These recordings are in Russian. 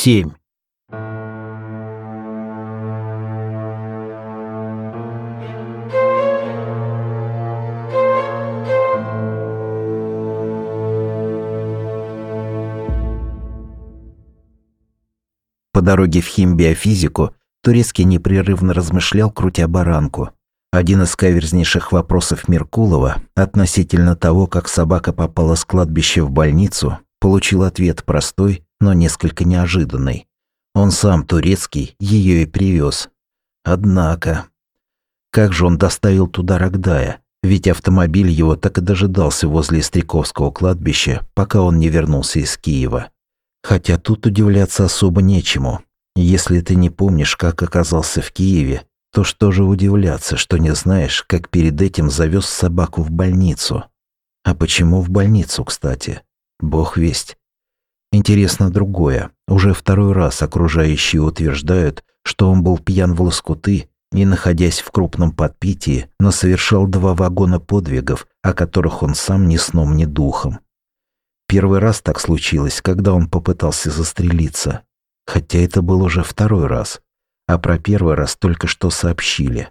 семь. По дороге в химбиофизику Турецкий непрерывно размышлял, крутя баранку. Один из каверзнейших вопросов Меркулова относительно того, как собака попала с кладбища в больницу, получил ответ простой, но несколько неожиданный. Он сам, турецкий, ее и привез. Однако... Как же он доставил туда Рогдая? Ведь автомобиль его так и дожидался возле Истряковского кладбища, пока он не вернулся из Киева. Хотя тут удивляться особо нечему. Если ты не помнишь, как оказался в Киеве, то что же удивляться, что не знаешь, как перед этим завез собаку в больницу? А почему в больницу, кстати? Бог весть. Интересно другое. Уже второй раз окружающие утверждают, что он был пьян в лоскуты и, находясь в крупном подпитии, но совершал два вагона подвигов, о которых он сам ни сном, ни духом. Первый раз так случилось, когда он попытался застрелиться. Хотя это был уже второй раз. А про первый раз только что сообщили.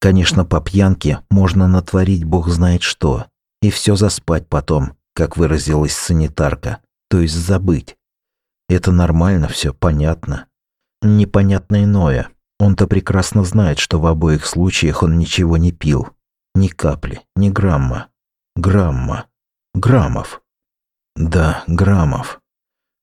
Конечно, по пьянке можно натворить бог знает что. И все заспать потом, как выразилась санитарка то есть забыть. Это нормально, все понятно. Непонятно иное. Он-то прекрасно знает, что в обоих случаях он ничего не пил. Ни капли, ни грамма. Грамма. Граммов. Да, граммов.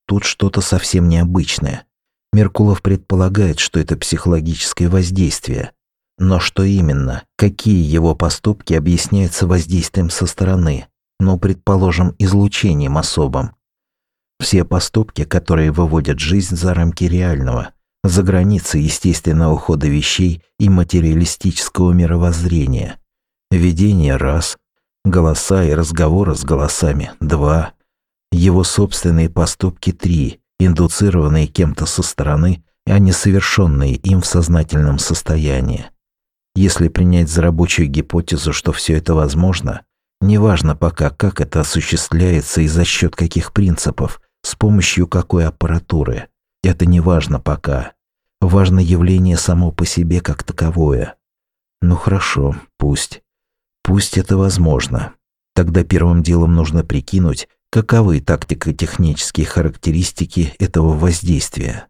Тут что-то совсем необычное. Меркулов предполагает, что это психологическое воздействие. Но что именно, какие его поступки объясняются воздействием со стороны, ну, предположим, излучением особым. Все поступки, которые выводят жизнь за рамки реального, за границы естественного ухода вещей и материалистического мировоззрения. Видение – раз, голоса и разговоры с голосами – два, его собственные поступки – три, индуцированные кем-то со стороны, а не совершенные им в сознательном состоянии. Если принять за рабочую гипотезу, что все это возможно, неважно пока, как это осуществляется и за счет каких принципов, с помощью какой аппаратуры. Это не важно пока. Важно явление само по себе как таковое. Ну хорошо, пусть. Пусть это возможно. Тогда первым делом нужно прикинуть, каковы тактико-технические характеристики этого воздействия.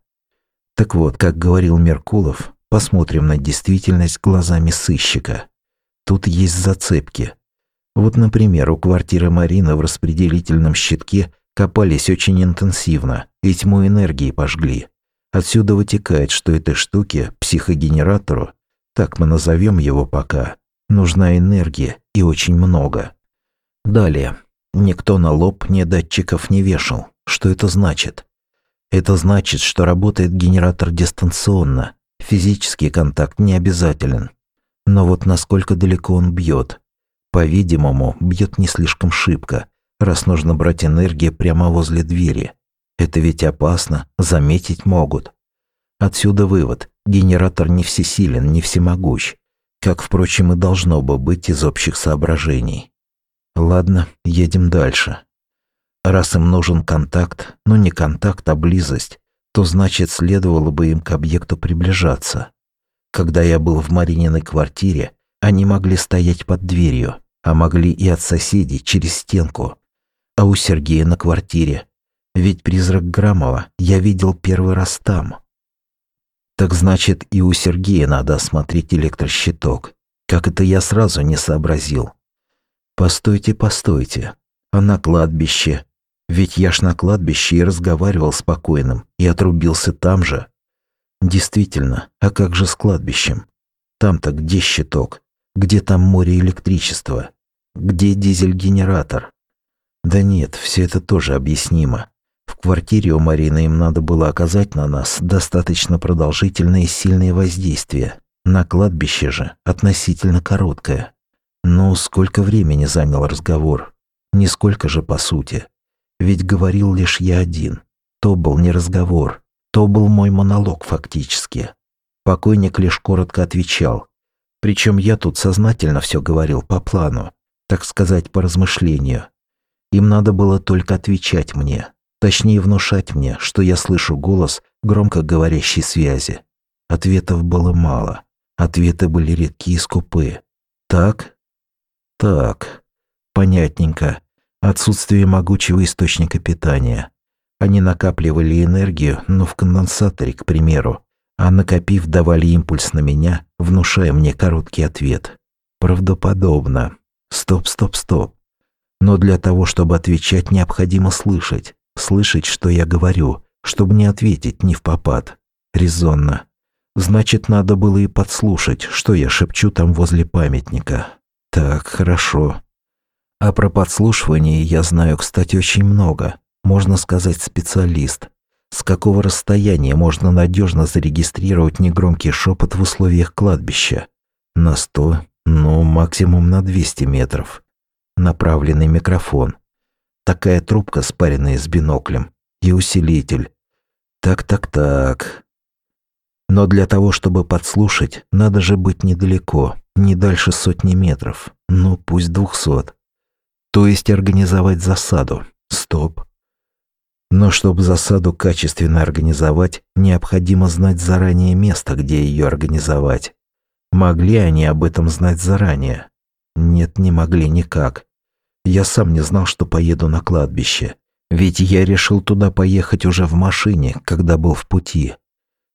Так вот, как говорил Меркулов, посмотрим на действительность глазами сыщика. Тут есть зацепки. Вот, например, у квартиры Марины в распределительном щитке Копались очень интенсивно, и тьму энергии пожгли. Отсюда вытекает, что этой штуке, психогенератору, так мы назовем его пока, нужна энергия и очень много. Далее. Никто на лоб ни датчиков не вешал. Что это значит? Это значит, что работает генератор дистанционно. Физический контакт не обязателен. Но вот насколько далеко он бьет? По-видимому, бьет не слишком шибко, раз нужно брать энергию прямо возле двери. Это ведь опасно, заметить могут. Отсюда вывод. Генератор не всесилен, не всемогущ. Как, впрочем, и должно бы быть из общих соображений. Ладно, едем дальше. Раз им нужен контакт, но не контакт, а близость, то значит следовало бы им к объекту приближаться. Когда я был в Марининой квартире, они могли стоять под дверью, а могли и от соседей через стенку а у Сергея на квартире. Ведь призрак Грамова я видел первый раз там. Так значит, и у Сергея надо осмотреть электрощиток. Как это я сразу не сообразил. Постойте, постойте. А на кладбище? Ведь я ж на кладбище и разговаривал с покойным, и отрубился там же. Действительно, а как же с кладбищем? Там-то где щиток? Где там море электричества? Где дизель-генератор? Да нет, все это тоже объяснимо. В квартире у Марины им надо было оказать на нас достаточно продолжительное и сильное воздействие. На кладбище же относительно короткое. Ну, сколько времени занял разговор? Нисколько же по сути. Ведь говорил лишь я один. То был не разговор, то был мой монолог фактически. Покойник лишь коротко отвечал. Причем я тут сознательно все говорил по плану, так сказать, по размышлению. Им надо было только отвечать мне. Точнее, внушать мне, что я слышу голос громко говорящей связи. Ответов было мало. Ответы были редкие и скупые. Так? Так. Понятненько. Отсутствие могучего источника питания. Они накапливали энергию, но в конденсаторе, к примеру, а накопив, давали импульс на меня, внушая мне короткий ответ. Правдоподобно. Стоп, стоп, стоп. Но для того, чтобы отвечать, необходимо слышать. Слышать, что я говорю, чтобы не ответить не в попад. Резонно. Значит, надо было и подслушать, что я шепчу там возле памятника. Так, хорошо. А про подслушивание я знаю, кстати, очень много. Можно сказать, специалист. С какого расстояния можно надежно зарегистрировать негромкий шепот в условиях кладбища? На сто, ну, максимум на 200 метров. Направленный микрофон. Такая трубка, спаренная с биноклем. И усилитель. Так-так-так. Но для того, чтобы подслушать, надо же быть недалеко, не дальше сотни метров. Ну, пусть двухсот. То есть организовать засаду. Стоп. Но чтобы засаду качественно организовать, необходимо знать заранее место, где ее организовать. Могли они об этом знать заранее? Нет, не могли никак. Я сам не знал, что поеду на кладбище. Ведь я решил туда поехать уже в машине, когда был в пути.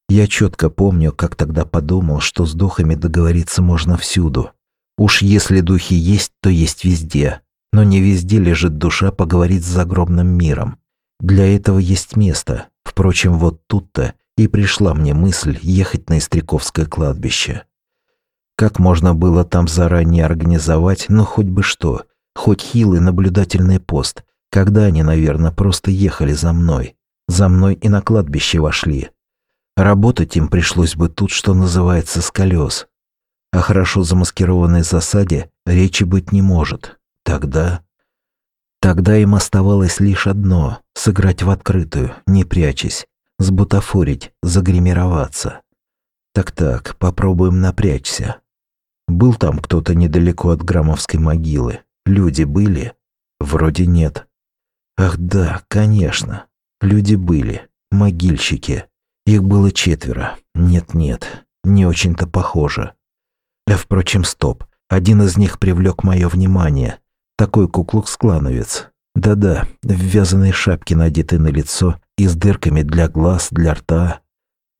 Я четко помню, как тогда подумал, что с духами договориться можно всюду. Уж если духи есть, то есть везде. Но не везде лежит душа поговорить с загробным миром. Для этого есть место. Впрочем, вот тут-то и пришла мне мысль ехать на Истряковское кладбище. Как можно было там заранее организовать, ну хоть бы что, хоть хилый наблюдательный пост, когда они, наверное, просто ехали за мной. За мной и на кладбище вошли. Работать им пришлось бы тут, что называется, с колес. О хорошо замаскированной засаде речи быть не может. Тогда... Тогда им оставалось лишь одно — сыграть в открытую, не прячась, сбутафорить, загримироваться. Так-так, попробуем напрячься. Был там кто-то недалеко от Грамовской могилы? Люди были? Вроде нет. Ах да, конечно. Люди были. Могильщики. Их было четверо. Нет-нет, не очень-то похоже. А впрочем, стоп. Один из них привлек мое внимание. Такой куклукс-клановец. Да-да, в вязаной шапке, надетой на лицо, и с дырками для глаз, для рта.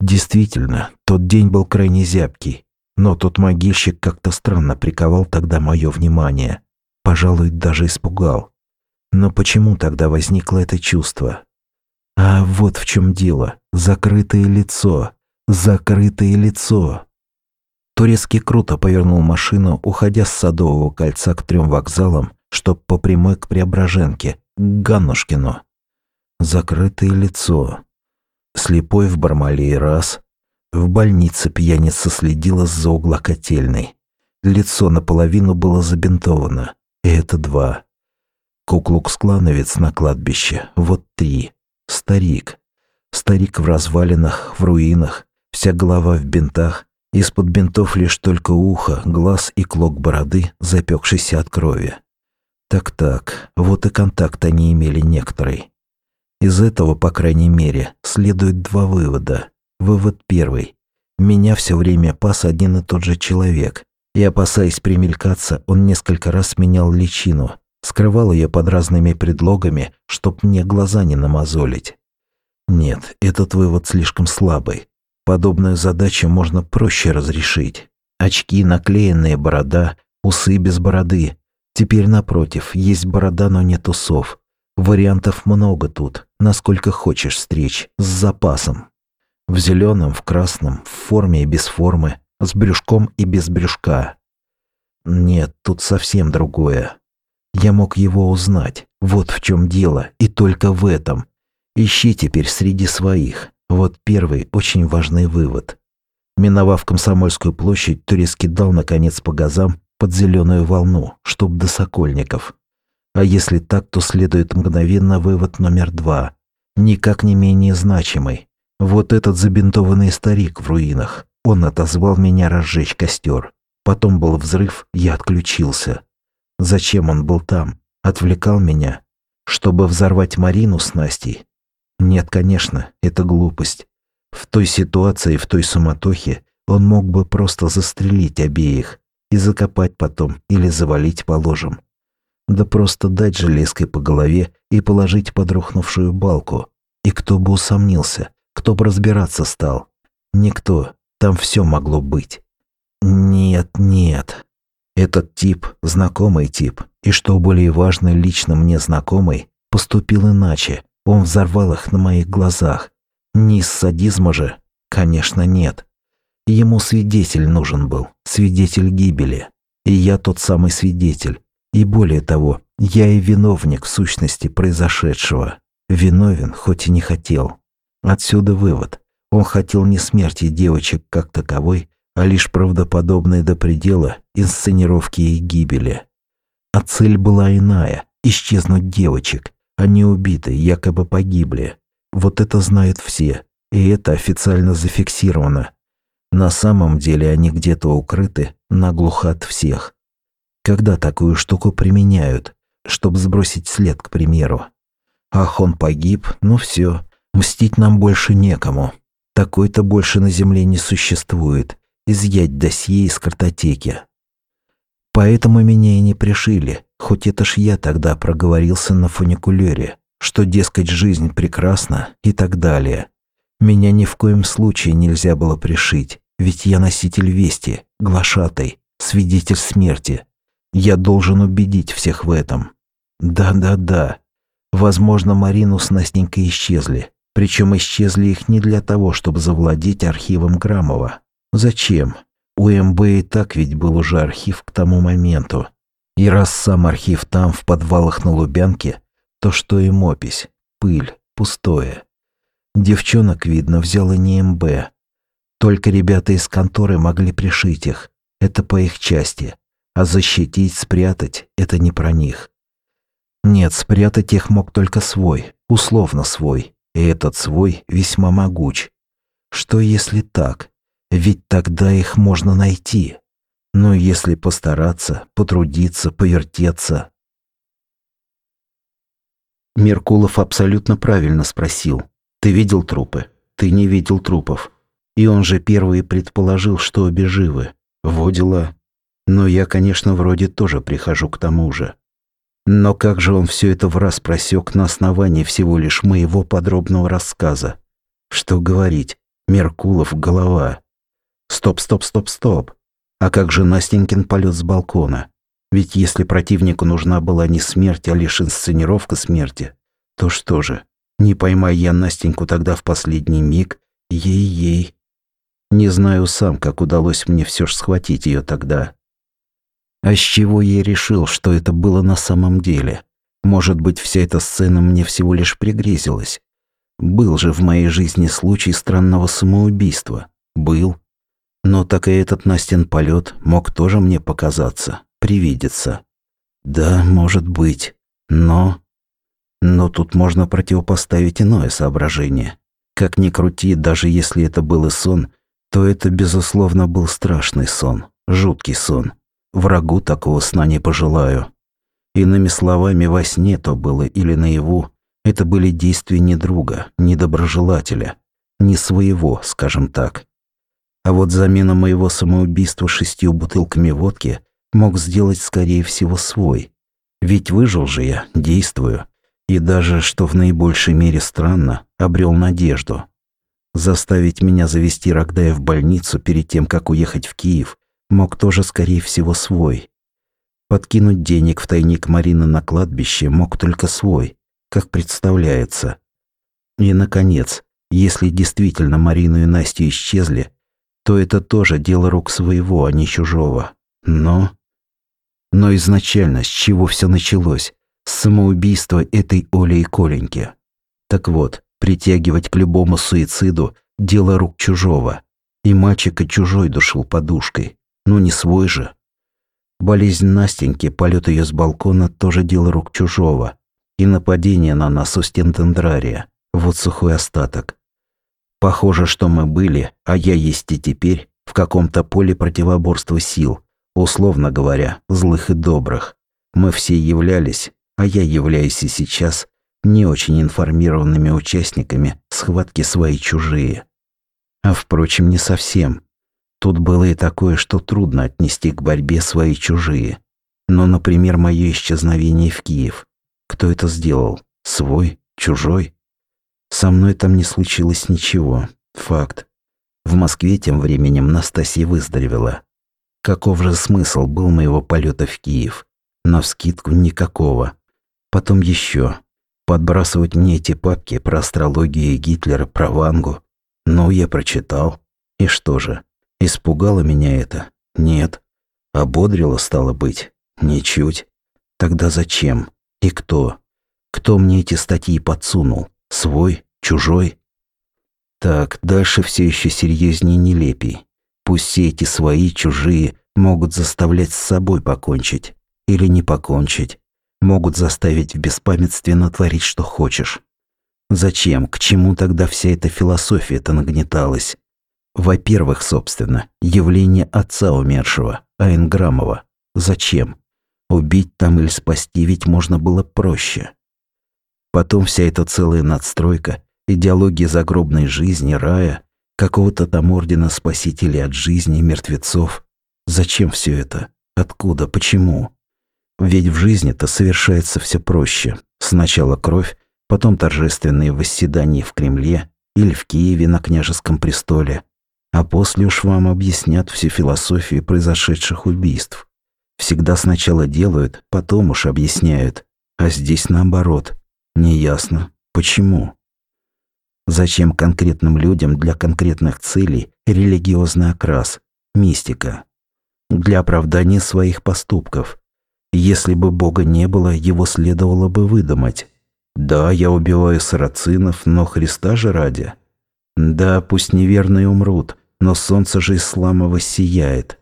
Действительно, тот день был крайне зябкий. Но тот могильщик как-то странно приковал тогда мое внимание. Пожалуй, даже испугал. Но почему тогда возникло это чувство? А вот в чем дело. Закрытое лицо. Закрытое лицо. Турецкий круто повернул машину, уходя с Садового кольца к трем вокзалам, чтоб по прямой к Преображенке, к Ганнушкину. Закрытое лицо. Слепой в Бармалее раз, в больнице пьяница следила за угла котельной. Лицо наполовину было забинтовано. И это два. Куклукс-клановец на кладбище. Вот три. Старик. Старик в развалинах, в руинах. Вся голова в бинтах. Из-под бинтов лишь только ухо, глаз и клок бороды, запекшийся от крови. Так-так, вот и контакт они имели некоторый. Из этого, по крайней мере, следует два вывода. Вывод первый. Меня все время пас один и тот же человек. И, опасаясь примелькаться, он несколько раз менял личину, скрывал ее под разными предлогами, чтоб мне глаза не намазолить. Нет, этот вывод слишком слабый. Подобную задачу можно проще разрешить. Очки, наклеенные борода, усы без бороды. Теперь напротив, есть борода, но нет усов. Вариантов много тут, насколько хочешь встреч, с запасом. В зеленом, в красном, в форме и без формы, с брюшком и без брюшка. Нет, тут совсем другое. Я мог его узнать. Вот в чем дело, и только в этом. Ищи теперь среди своих. Вот первый очень важный вывод. Миновав Комсомольскую площадь, турецкий дал наконец по газам под зеленую волну, чтоб до Сокольников. А если так, то следует мгновенно вывод номер два, никак не менее значимый. Вот этот забинтованный старик в руинах. Он отозвал меня разжечь костер. Потом был взрыв, я отключился. Зачем он был там? Отвлекал меня? Чтобы взорвать Марину с Настей? Нет, конечно, это глупость. В той ситуации, в той суматохе он мог бы просто застрелить обеих и закопать потом или завалить положим. Да просто дать железкой по голове и положить под рухнувшую балку. И кто бы усомнился, кто бы разбираться стал? Никто. Там все могло быть. Нет, нет. Этот тип, знакомый тип, и что более важно, лично мне знакомый, поступил иначе. Он взорвал их на моих глазах. Не из садизма же? Конечно, нет. Ему свидетель нужен был, свидетель гибели. И я тот самый свидетель. И более того, я и виновник в сущности произошедшего. Виновен, хоть и не хотел. Отсюда вывод. Он хотел не смерти девочек как таковой, а лишь правдоподобной до предела инсценировки их гибели. А цель была иная – исчезнуть девочек. Они убиты, якобы погибли. Вот это знают все, и это официально зафиксировано. На самом деле они где-то укрыты наглухо от всех. Когда такую штуку применяют, чтобы сбросить след, к примеру? Ах, он погиб, ну все, мстить нам больше некому. Такой-то больше на земле не существует изъять досье из картотеки. Поэтому меня и не пришили, хоть это ж я тогда проговорился на фуникулере, что, дескать, жизнь прекрасна и так далее. Меня ни в коем случае нельзя было пришить, ведь я носитель вести, глашатай, свидетель смерти. Я должен убедить всех в этом. Да-да-да. Возможно, Марину с Настенькой исчезли. Причем исчезли их не для того, чтобы завладеть архивом Грамова, Зачем? У МБ и так ведь был уже архив к тому моменту. И раз сам архив там, в подвалах на Лубянке, то что им опись? Пыль, пустое. Девчонок, видно, взял и не МБ. Только ребята из конторы могли пришить их. Это по их части. А защитить, спрятать – это не про них. Нет, спрятать их мог только свой, условно свой. И этот свой весьма могуч. Что если так? Ведь тогда их можно найти. Но если постараться, потрудиться, повертеться. Меркулов абсолютно правильно спросил. Ты видел трупы? Ты не видел трупов. И он же первый предположил, что обе живы. Во. Но я, конечно, вроде тоже прихожу к тому же. Но как же он все это в раз просек на основании всего лишь моего подробного рассказа? Что говорить? Меркулов голова. Стоп, стоп, стоп, стоп. А как же Настенькин полет с балкона? Ведь если противнику нужна была не смерть, а лишь инсценировка смерти, то что же, не поймай я Настеньку тогда в последний миг, ей-ей. Не знаю сам, как удалось мне все ж схватить ее тогда. А с чего я решил, что это было на самом деле? Может быть, вся эта сцена мне всего лишь пригрезилась? Был же в моей жизни случай странного самоубийства. Был. Но так и этот Настин полет мог тоже мне показаться, привидеться. Да, может быть. Но... Но тут можно противопоставить иное соображение. Как ни крути, даже если это был и сон, то это, безусловно, был страшный сон, жуткий сон. Врагу такого сна не пожелаю. Иными словами, во сне то было или наяву, это были действия не друга, не доброжелателя, не своего, скажем так. А вот замена моего самоубийства шестью бутылками водки мог сделать, скорее всего, свой. Ведь выжил же я, действую. И даже, что в наибольшей мере странно, обрел надежду. Заставить меня завести Рогдая в больницу перед тем, как уехать в Киев, мог тоже, скорее всего, свой. Подкинуть денег в тайник Марины на кладбище мог только свой, как представляется. И, наконец, если действительно Марину и Настю исчезли, то это тоже дело рук своего, а не чужого. Но... Но изначально с чего все началось? С самоубийства этой Оли и Коленьки. Так вот, притягивать к любому суициду – дело рук чужого. И мальчика чужой душил подушкой. Ну не свой же. Болезнь Настеньки, полет ее с балкона – тоже дело рук чужого. И нападение на нас у стен Дендрария – вот сухой остаток. Похоже, что мы были, а я есть и теперь, в каком-то поле противоборства сил, условно говоря, злых и добрых. Мы все являлись, а я являюсь и сейчас, не очень информированными участниками схватки свои-чужие. А впрочем, не совсем. Тут было и такое, что трудно отнести к борьбе свои-чужие. Но, например, мое исчезновение в Киев. Кто это сделал? Свой? Чужой? Со мной там не случилось ничего. Факт. В Москве тем временем Настасья выздоровела. Каков же смысл был моего полета в Киев? Навскидку никакого. Потом еще. Подбрасывать мне эти папки про астрологию Гитлера, про Вангу. Ну, я прочитал. И что же? Испугало меня это? Нет. Ободрило, стало быть? Ничуть. Тогда зачем? И кто? Кто мне эти статьи подсунул? Свой? Чужой? Так, дальше все еще серьезнее и нелепей. Пусть все эти свои, чужие, могут заставлять с собой покончить. Или не покончить. Могут заставить в беспамятстве натворить, что хочешь. Зачем, к чему тогда вся эта философия-то нагнеталась? Во-первых, собственно, явление отца умершего, Айнграмова. Зачем? Убить там или спасти ведь можно было проще. Потом вся эта целая надстройка, идеология загробной жизни, рая, какого-то там ордена спасителей от жизни, мертвецов. Зачем все это? Откуда? Почему? Ведь в жизни-то совершается все проще. Сначала кровь, потом торжественные восседания в Кремле или в Киеве на княжеском престоле, а после уж вам объяснят всю философию произошедших убийств. Всегда сначала делают, потом уж объясняют, а здесь наоборот. Неясно, почему. Зачем конкретным людям для конкретных целей религиозный окрас, мистика? Для оправдания своих поступков. Если бы Бога не было, его следовало бы выдумать. Да, я убиваю сарацинов, но Христа же ради. Да, пусть неверные умрут, но солнце же ислама воссияет.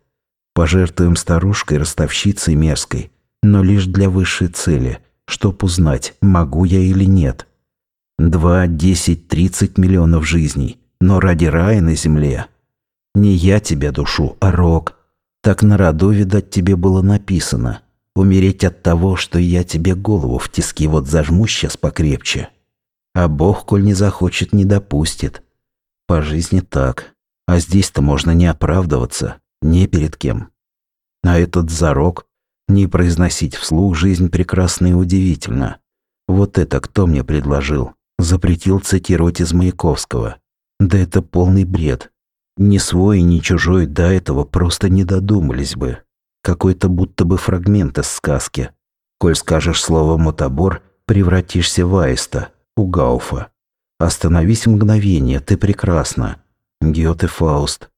Пожертвуем старушкой-ростовщицей мерзкой, но лишь для высшей цели, чтоб узнать, могу я или нет. Два, десять, тридцать миллионов жизней, но ради рая на земле. Не я тебя душу, а рок. Так на роду, видать, тебе было написано – Умереть от того, что я тебе голову в тиски вот зажму сейчас покрепче. А Бог, коль не захочет, не допустит. По жизни так. А здесь-то можно не оправдываться, не перед кем. А этот зарок не произносить вслух жизнь прекрасна и удивительна. Вот это кто мне предложил? Запретил цитировать из Маяковского. Да это полный бред. Ни свой, ни чужой до этого просто не додумались бы какой-то будто бы фрагмент из сказки. Коль скажешь слово «мотобор», превратишься в аиста, у Гауфа. Остановись мгновение, ты прекрасна. Гёте Фауст.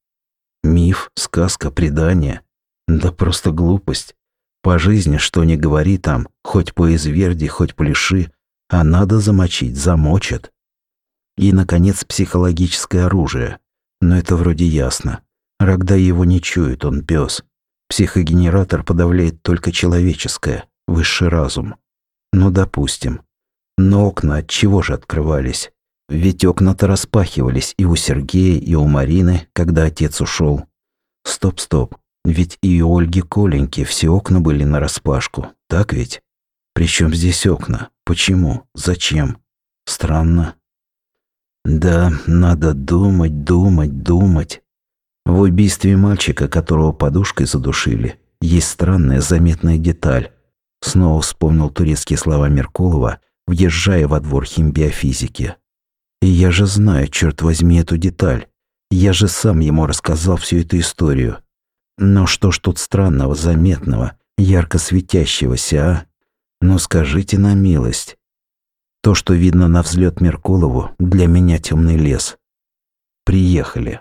Миф, сказка, предание. Да просто глупость. По жизни, что ни говори там, хоть по изверди, хоть пляши, а надо замочить, замочат. И, наконец, психологическое оружие. Но это вроде ясно. Рогда его не чует, он пес. Психогенератор подавляет только человеческое, высший разум. Ну, допустим. Но окна от чего же открывались? Ведь окна-то распахивались и у Сергея, и у Марины, когда отец ушел. Стоп, стоп. Ведь и у Ольги Коленьки все окна были нараспашку, так ведь? Причем здесь окна? Почему? Зачем? Странно. Да, надо думать, думать, думать. В убийстве мальчика, которого подушкой задушили, есть странная заметная деталь. Снова вспомнил турецкие слова Меркулова, въезжая во двор химбиофизики. И я же знаю, черт возьми, эту деталь. Я же сам ему рассказал всю эту историю. Но что ж тут странного, заметного, ярко светящегося, а? Ну скажите на милость. То, что видно на взлет Меркулову, для меня темный лес. Приехали.